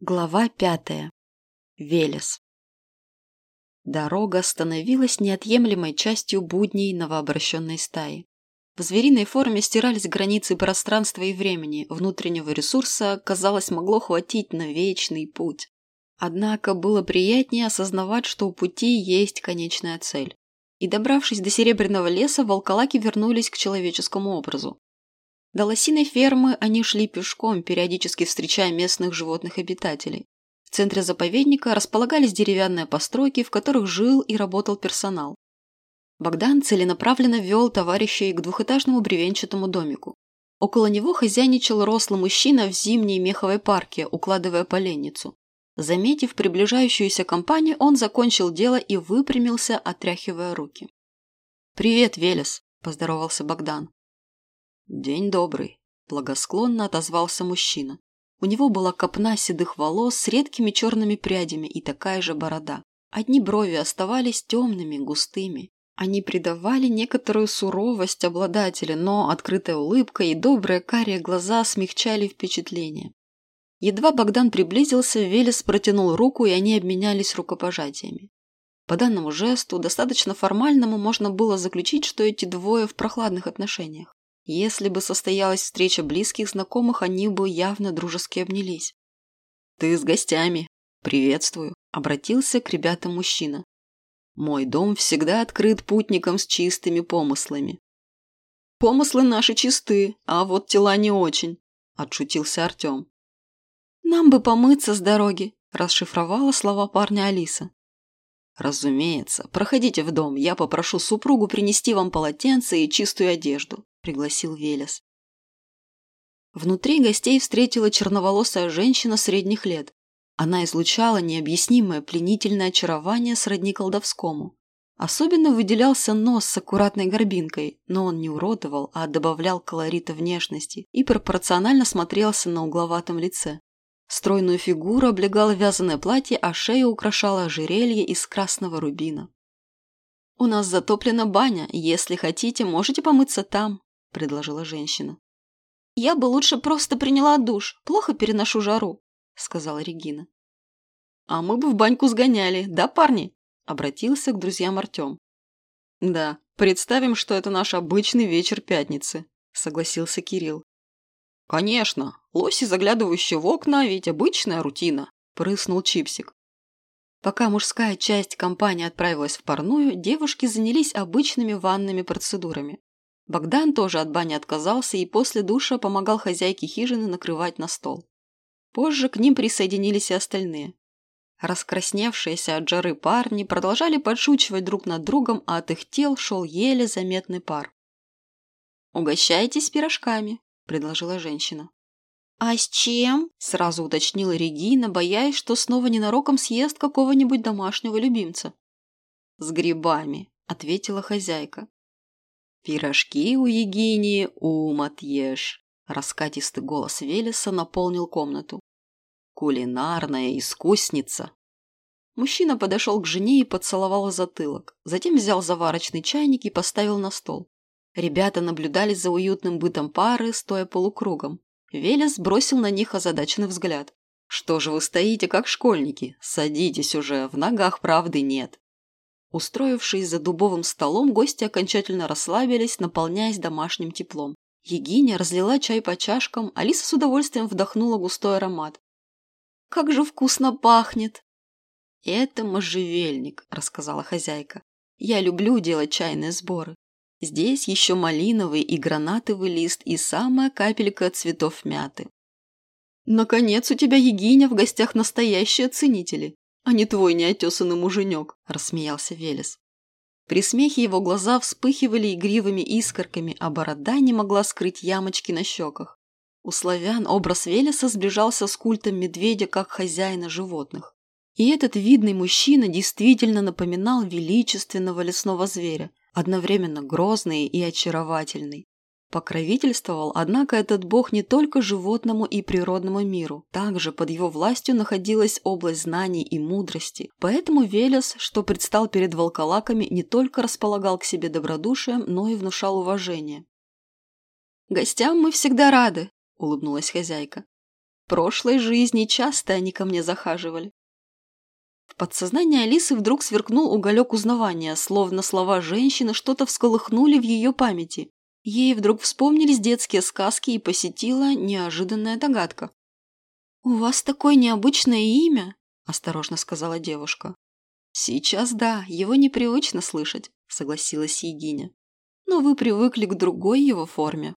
Глава пятая. Велес. Дорога становилась неотъемлемой частью будней новообращенной стаи. В звериной форме стирались границы пространства и времени, внутреннего ресурса, казалось, могло хватить на вечный путь. Однако было приятнее осознавать, что у пути есть конечная цель. И добравшись до Серебряного леса, волколаки вернулись к человеческому образу. До лосиной фермы они шли пешком, периодически встречая местных животных обитателей. В центре заповедника располагались деревянные постройки, в которых жил и работал персонал. Богдан целенаправленно вел товарищей к двухэтажному бревенчатому домику. Около него хозяйничал рослый мужчина в зимней меховой парке, укладывая поленницу. Заметив приближающуюся компанию, он закончил дело и выпрямился, отряхивая руки. «Привет, Велес!» – поздоровался Богдан. «День добрый», – благосклонно отозвался мужчина. У него была копна седых волос с редкими черными прядями и такая же борода. Одни брови оставались темными, густыми. Они придавали некоторую суровость обладателя, но открытая улыбка и добрые карие глаза смягчали впечатление. Едва Богдан приблизился, Велес протянул руку, и они обменялись рукопожатиями. По данному жесту, достаточно формальному, можно было заключить, что эти двое в прохладных отношениях. Если бы состоялась встреча близких знакомых, они бы явно дружески обнялись. «Ты с гостями. Приветствую», – обратился к ребятам мужчина. «Мой дом всегда открыт путникам с чистыми помыслами». «Помыслы наши чисты, а вот тела не очень», – отшутился Артем. «Нам бы помыться с дороги», – расшифровала слова парня Алиса. «Разумеется. Проходите в дом. Я попрошу супругу принести вам полотенце и чистую одежду пригласил Велес. Внутри гостей встретила черноволосая женщина средних лет. Она излучала необъяснимое пленительное очарование сродни колдовскому. Особенно выделялся нос с аккуратной горбинкой, но он не уродовал, а добавлял колорита внешности и пропорционально смотрелся на угловатом лице. Стройную фигуру облегало вязаное платье, а шею украшало ожерелье из красного рубина. «У нас затоплена баня. Если хотите, можете помыться там», – предложила женщина. «Я бы лучше просто приняла душ. Плохо переношу жару», – сказала Регина. «А мы бы в баньку сгоняли, да, парни?» – обратился к друзьям Артем. «Да, представим, что это наш обычный вечер пятницы», – согласился Кирилл. «Конечно, лоси, заглядывающие в окна, ведь обычная рутина», – прыснул Чипсик. Пока мужская часть компании отправилась в парную, девушки занялись обычными ванными процедурами. Богдан тоже от бани отказался и после душа помогал хозяйке хижины накрывать на стол. Позже к ним присоединились и остальные. Раскрасневшиеся от жары парни продолжали подшучивать друг над другом, а от их тел шел еле заметный пар. «Угощайтесь пирожками», – предложила женщина. «А с чем?» – сразу уточнила Регина, боясь, что снова ненароком съест какого-нибудь домашнего любимца. «С грибами», – ответила хозяйка. «Пирожки у Егинии ум отъешь», – раскатистый голос Велеса наполнил комнату. «Кулинарная искусница». Мужчина подошел к жене и поцеловал затылок, затем взял заварочный чайник и поставил на стол. Ребята наблюдали за уютным бытом пары, стоя полукругом. Велес бросил на них озадаченный взгляд. «Что же вы стоите, как школьники? Садитесь уже, в ногах правды нет». Устроившись за дубовым столом, гости окончательно расслабились, наполняясь домашним теплом. Егиня разлила чай по чашкам, Алиса с удовольствием вдохнула густой аромат. «Как же вкусно пахнет!» «Это можжевельник», – рассказала хозяйка. «Я люблю делать чайные сборы. Здесь еще малиновый и гранатовый лист и самая капелька цветов мяты». «Наконец у тебя, Егиня, в гостях настоящие ценители а не твой неотесанный муженек», – рассмеялся Велес. При смехе его глаза вспыхивали игривыми искорками, а борода не могла скрыть ямочки на щеках. У славян образ Велеса сближался с культом медведя как хозяина животных. И этот видный мужчина действительно напоминал величественного лесного зверя, одновременно грозный и очаровательный. Покровительствовал, однако, этот бог не только животному и природному миру. Также под его властью находилась область знаний и мудрости. Поэтому Велес, что предстал перед волколаками, не только располагал к себе добродушием, но и внушал уважение. «Гостям мы всегда рады», – улыбнулась хозяйка. В прошлой жизни часто они ко мне захаживали. В подсознании Алисы вдруг сверкнул уголек узнавания, словно слова женщины что-то всколыхнули в ее памяти. Ей вдруг вспомнились детские сказки и посетила неожиданная догадка. «У вас такое необычное имя?» – осторожно сказала девушка. «Сейчас да, его непривычно слышать», – согласилась Егиня. «Но вы привыкли к другой его форме».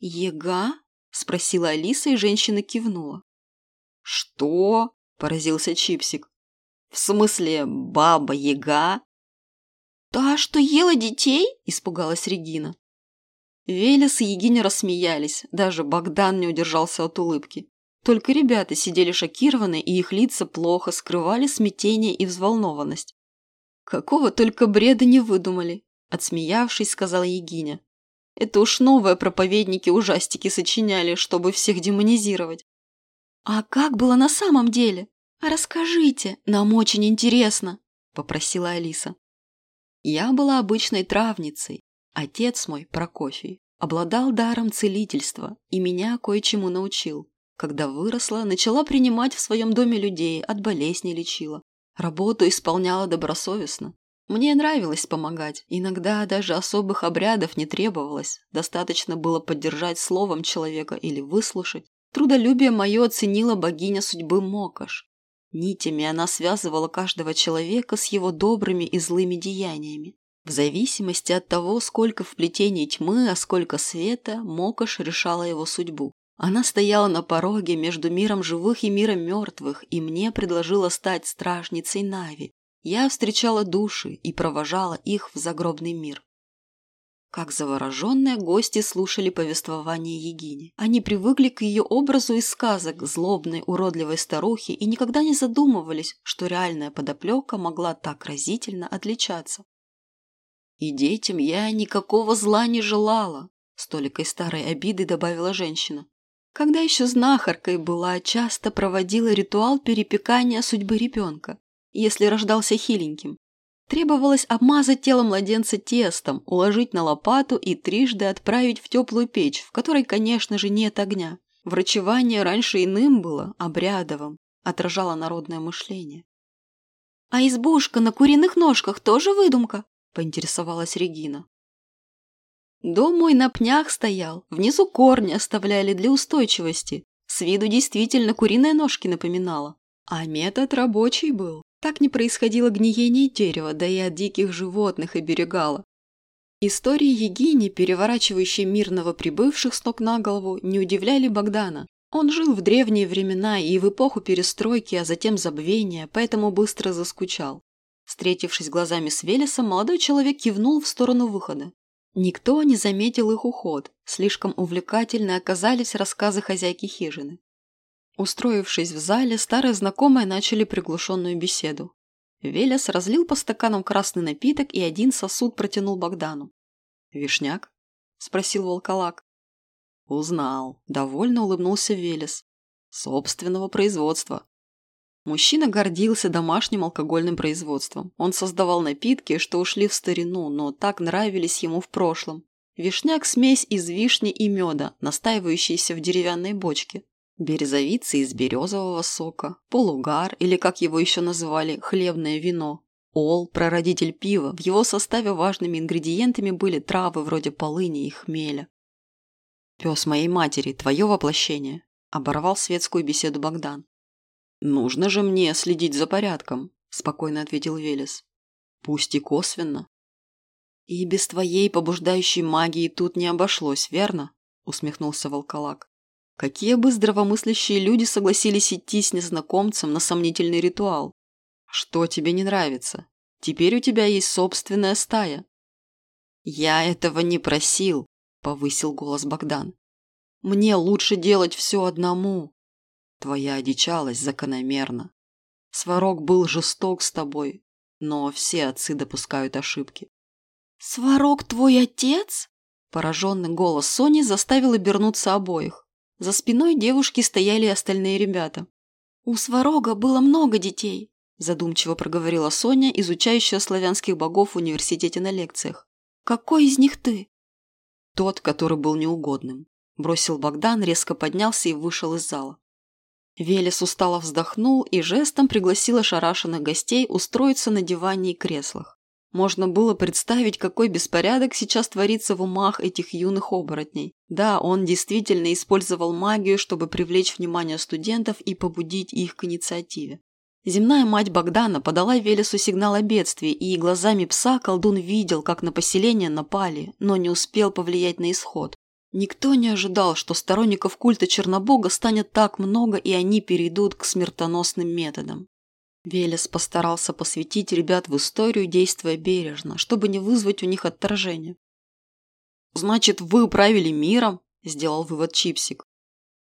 «Ега?» – спросила Алиса, и женщина кивнула. «Что?» – поразился Чипсик. «В смысле, баба-яга?» «Та, что ела детей?» – испугалась Регина. Велес и Егиня рассмеялись, даже Богдан не удержался от улыбки. Только ребята сидели шокированные, и их лица плохо скрывали смятение и взволнованность. «Какого только бреда не выдумали!» – отсмеявшись, сказала Егиня. «Это уж новые проповедники ужастики сочиняли, чтобы всех демонизировать». «А как было на самом деле? Расскажите, нам очень интересно!» – попросила Алиса. Я была обычной травницей. Отец мой, Прокофий, обладал даром целительства и меня кое-чему научил. Когда выросла, начала принимать в своем доме людей, от болезней лечила. Работу исполняла добросовестно. Мне нравилось помогать, иногда даже особых обрядов не требовалось, достаточно было поддержать словом человека или выслушать. Трудолюбие мое оценила богиня судьбы Мокаш. Нитями она связывала каждого человека с его добрыми и злыми деяниями. В зависимости от того, сколько в плетении тьмы, а сколько света, Мокаш решала его судьбу. Она стояла на пороге между миром живых и миром мертвых, и мне предложила стать стражницей Нави. Я встречала души и провожала их в загробный мир. Как завороженные, гости слушали повествование Егини. Они привыкли к ее образу из сказок злобной, уродливой старухи и никогда не задумывались, что реальная подоплека могла так разительно отличаться. «И детям я никакого зла не желала», – с толикой старой обиды добавила женщина. Когда еще знахаркой была, часто проводила ритуал перепекания судьбы ребенка, если рождался хиленьким. Требовалось обмазать тело младенца тестом, уложить на лопату и трижды отправить в теплую печь, в которой, конечно же, нет огня. Врачевание раньше иным было, обрядовым, отражало народное мышление. «А избушка на куриных ножках тоже выдумка?» – поинтересовалась Регина. Дом мой на пнях стоял, внизу корни оставляли для устойчивости. С виду действительно куриные ножки напоминало. А метод рабочий был. Так не происходило гниение дерева, да и от диких животных оберегало. Истории Егини, переворачивающие мир новоприбывших с ног на голову, не удивляли Богдана. Он жил в древние времена и в эпоху перестройки, а затем забвения, поэтому быстро заскучал. Встретившись глазами с Велесом, молодой человек кивнул в сторону выхода. Никто не заметил их уход, слишком увлекательны оказались рассказы хозяйки хижины. Устроившись в зале, старые знакомые начали приглушенную беседу. Велес разлил по стаканам красный напиток и один сосуд протянул Богдану. «Вишняк?» – спросил волколак. «Узнал», – довольно улыбнулся Велес. «Собственного производства. Мужчина гордился домашним алкогольным производством. Он создавал напитки, что ушли в старину, но так нравились ему в прошлом. Вишняк – смесь из вишни и меда, настаивающаяся в деревянной бочке. Березовицы из березового сока, полугар, или как его еще называли, хлебное вино. Ол – прародитель пива, в его составе важными ингредиентами были травы вроде полыни и хмеля. «Пес моей матери, твое воплощение», – оборвал светскую беседу Богдан. «Нужно же мне следить за порядком», – спокойно ответил Велес. «Пусть и косвенно». «И без твоей побуждающей магии тут не обошлось, верно?» – усмехнулся волколак. «Какие бы здравомыслящие люди согласились идти с незнакомцем на сомнительный ритуал? Что тебе не нравится? Теперь у тебя есть собственная стая». «Я этого не просил», – повысил голос Богдан. «Мне лучше делать все одному. Твоя одичалость закономерна. Сварог был жесток с тобой, но все отцы допускают ошибки. «Сварог твой отец?» Пораженный голос Сони заставил обернуться обоих. За спиной девушки стояли остальные ребята. «У Сварога было много детей», задумчиво проговорила Соня, изучающая славянских богов в университете на лекциях. «Какой из них ты?» «Тот, который был неугодным. бросил Богдан, резко поднялся и вышел из зала. Велес устало вздохнул и жестом пригласил ошарашенных гостей устроиться на диване и креслах. Можно было представить, какой беспорядок сейчас творится в умах этих юных оборотней. Да, он действительно использовал магию, чтобы привлечь внимание студентов и побудить их к инициативе. Земная мать Богдана подала Велесу сигнал о бедствии, и глазами пса колдун видел, как на поселение напали, но не успел повлиять на исход. Никто не ожидал, что сторонников культа Чернобога станет так много, и они перейдут к смертоносным методам. Велес постарался посвятить ребят в историю, действуя бережно, чтобы не вызвать у них отторжение. «Значит, вы правили миром?» – сделал вывод Чипсик.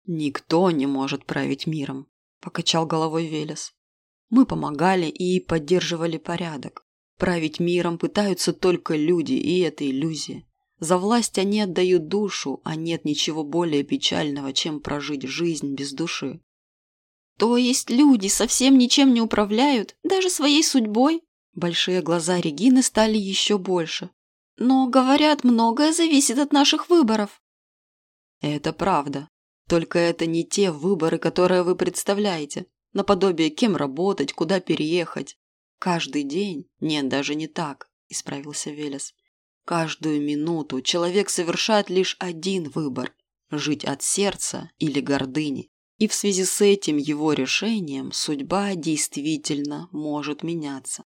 «Никто не может править миром», – покачал головой Велес. Мы помогали и поддерживали порядок. Править миром пытаются только люди, и это иллюзия. За власть они отдают душу, а нет ничего более печального, чем прожить жизнь без души. То есть люди совсем ничем не управляют, даже своей судьбой? Большие глаза Регины стали еще больше. Но, говорят, многое зависит от наших выборов. Это правда. Только это не те выборы, которые вы представляете наподобие кем работать, куда переехать. Каждый день, нет, даже не так, исправился Велес. Каждую минуту человек совершает лишь один выбор – жить от сердца или гордыни. И в связи с этим его решением судьба действительно может меняться.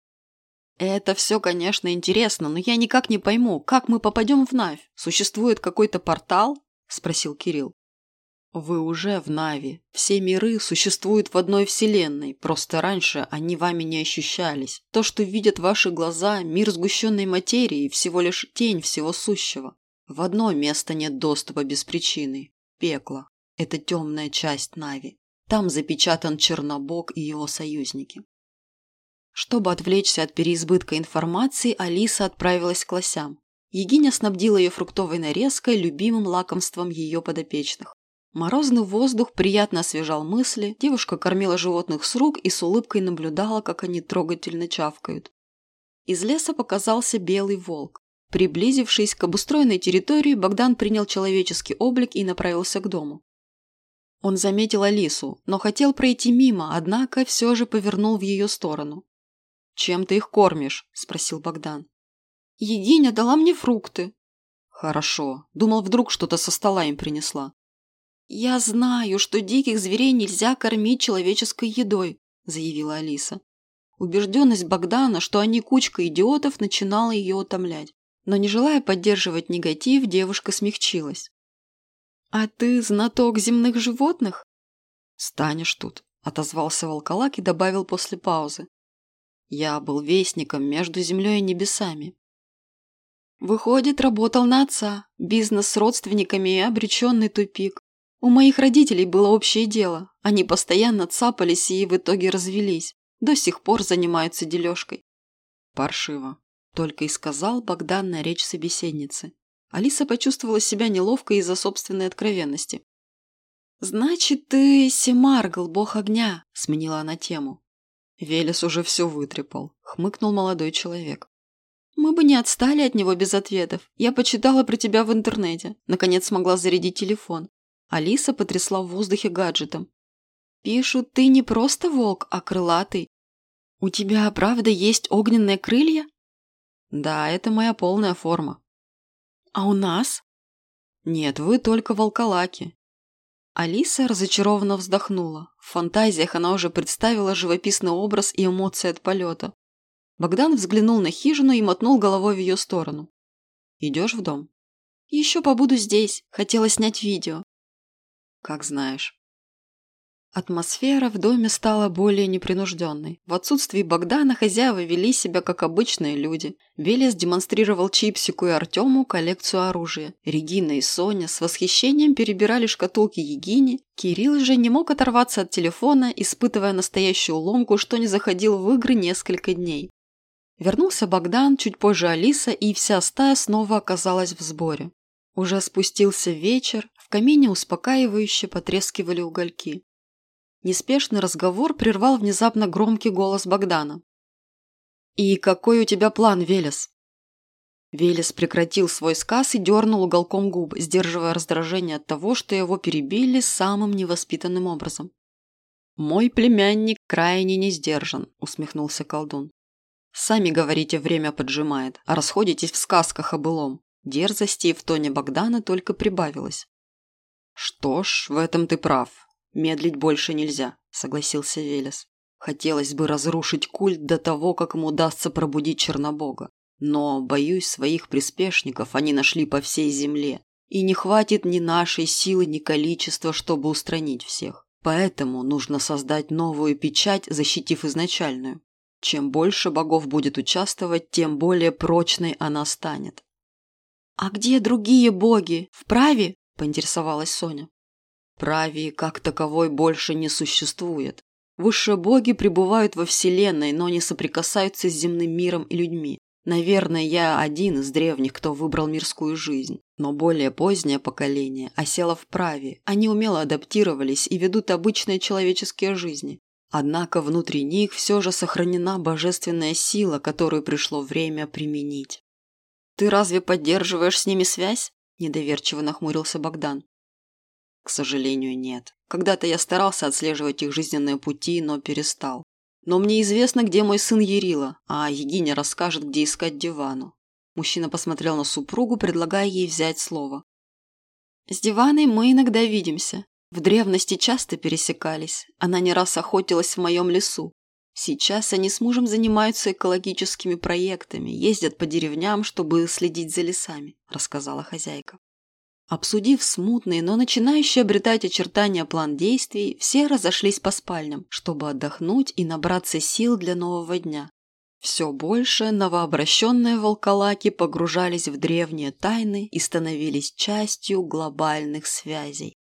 Это все, конечно, интересно, но я никак не пойму, как мы попадем в Навь? Существует какой-то портал? Спросил Кирилл. Вы уже в Нави. Все миры существуют в одной вселенной, просто раньше они вами не ощущались. То, что видят ваши глаза, мир сгущенной материи, всего лишь тень всего сущего. В одно место нет доступа без причины. Пекло. Это темная часть Нави. Там запечатан Чернобог и его союзники. Чтобы отвлечься от переизбытка информации, Алиса отправилась к лосям. Егиня снабдила ее фруктовой нарезкой, любимым лакомством ее подопечных. Морозный воздух приятно освежал мысли, девушка кормила животных с рук и с улыбкой наблюдала, как они трогательно чавкают. Из леса показался белый волк. Приблизившись к обустроенной территории, Богдан принял человеческий облик и направился к дому. Он заметил Алису, но хотел пройти мимо, однако все же повернул в ее сторону. «Чем ты их кормишь?» – спросил Богдан. «Единя дала мне фрукты». «Хорошо. Думал, вдруг что-то со стола им принесла». «Я знаю, что диких зверей нельзя кормить человеческой едой», – заявила Алиса. Убежденность Богдана, что они кучка идиотов, начинала ее утомлять. Но не желая поддерживать негатив, девушка смягчилась. «А ты знаток земных животных?» «Станешь тут», – отозвался волколак и добавил после паузы. «Я был вестником между землей и небесами». Выходит, работал на отца, бизнес с родственниками и обреченный тупик. У моих родителей было общее дело. Они постоянно цапались и в итоге развелись. До сих пор занимаются дележкой. Паршиво. Только и сказал Богдан на речь собеседницы. Алиса почувствовала себя неловко из-за собственной откровенности. «Значит, ты Семаргл, бог огня», – сменила она тему. Велес уже все вытрепал, хмыкнул молодой человек. «Мы бы не отстали от него без ответов. Я почитала про тебя в интернете. Наконец смогла зарядить телефон. Алиса потрясла в воздухе гаджетом. «Пишут, ты не просто волк, а крылатый. У тебя, правда, есть огненные крылья?» «Да, это моя полная форма». «А у нас?» «Нет, вы только волколаки». Алиса разочарованно вздохнула. В фантазиях она уже представила живописный образ и эмоции от полета. Богдан взглянул на хижину и мотнул головой в ее сторону. «Идешь в дом?» «Еще побуду здесь. Хотела снять видео. Как знаешь. Атмосфера в доме стала более непринужденной. В отсутствии Богдана хозяева вели себя как обычные люди. Велес демонстрировал Чипсику и Артему коллекцию оружия. Регина и Соня с восхищением перебирали шкатулки Егини. Кирилл же не мог оторваться от телефона, испытывая настоящую ломку, что не заходил в игры несколько дней. Вернулся Богдан, чуть позже Алиса, и вся стая снова оказалась в сборе. Уже спустился вечер, в камине успокаивающе потрескивали угольки. Неспешный разговор прервал внезапно громкий голос Богдана. «И какой у тебя план, Велес?» Велес прекратил свой сказ и дернул уголком губ, сдерживая раздражение от того, что его перебили самым невоспитанным образом. «Мой племянник крайне не сдержан», – усмехнулся колдун. «Сами говорите, время поджимает, а расходитесь в сказках о былом. Дерзости в тоне Богдана только прибавилось. «Что ж, в этом ты прав. Медлить больше нельзя», – согласился Велес. «Хотелось бы разрушить культ до того, как ему удастся пробудить Чернобога. Но, боюсь, своих приспешников они нашли по всей земле, и не хватит ни нашей силы, ни количества, чтобы устранить всех. Поэтому нужно создать новую печать, защитив изначальную. Чем больше богов будет участвовать, тем более прочной она станет. «А где другие боги? Вправе?» – поинтересовалась Соня. Правии как таковой больше не существует. Высшие боги пребывают во Вселенной, но не соприкасаются с земным миром и людьми. Наверное, я один из древних, кто выбрал мирскую жизнь. Но более позднее поколение осело в праве. Они умело адаптировались и ведут обычные человеческие жизни. Однако внутри них все же сохранена божественная сила, которую пришло время применить. «Ты разве поддерживаешь с ними связь?» – недоверчиво нахмурился Богдан. «К сожалению, нет. Когда-то я старался отслеживать их жизненные пути, но перестал. Но мне известно, где мой сын Ярила, а Егиня расскажет, где искать дивану. Мужчина посмотрел на супругу, предлагая ей взять слово. С Диваной мы иногда видимся. В древности часто пересекались. Она не раз охотилась в моем лесу. Сейчас они с мужем занимаются экологическими проектами, ездят по деревням, чтобы следить за лесами, рассказала хозяйка. Обсудив смутный, но начинающий обретать очертания план действий, все разошлись по спальням, чтобы отдохнуть и набраться сил для нового дня. Все больше новообращенные волколаки погружались в древние тайны и становились частью глобальных связей.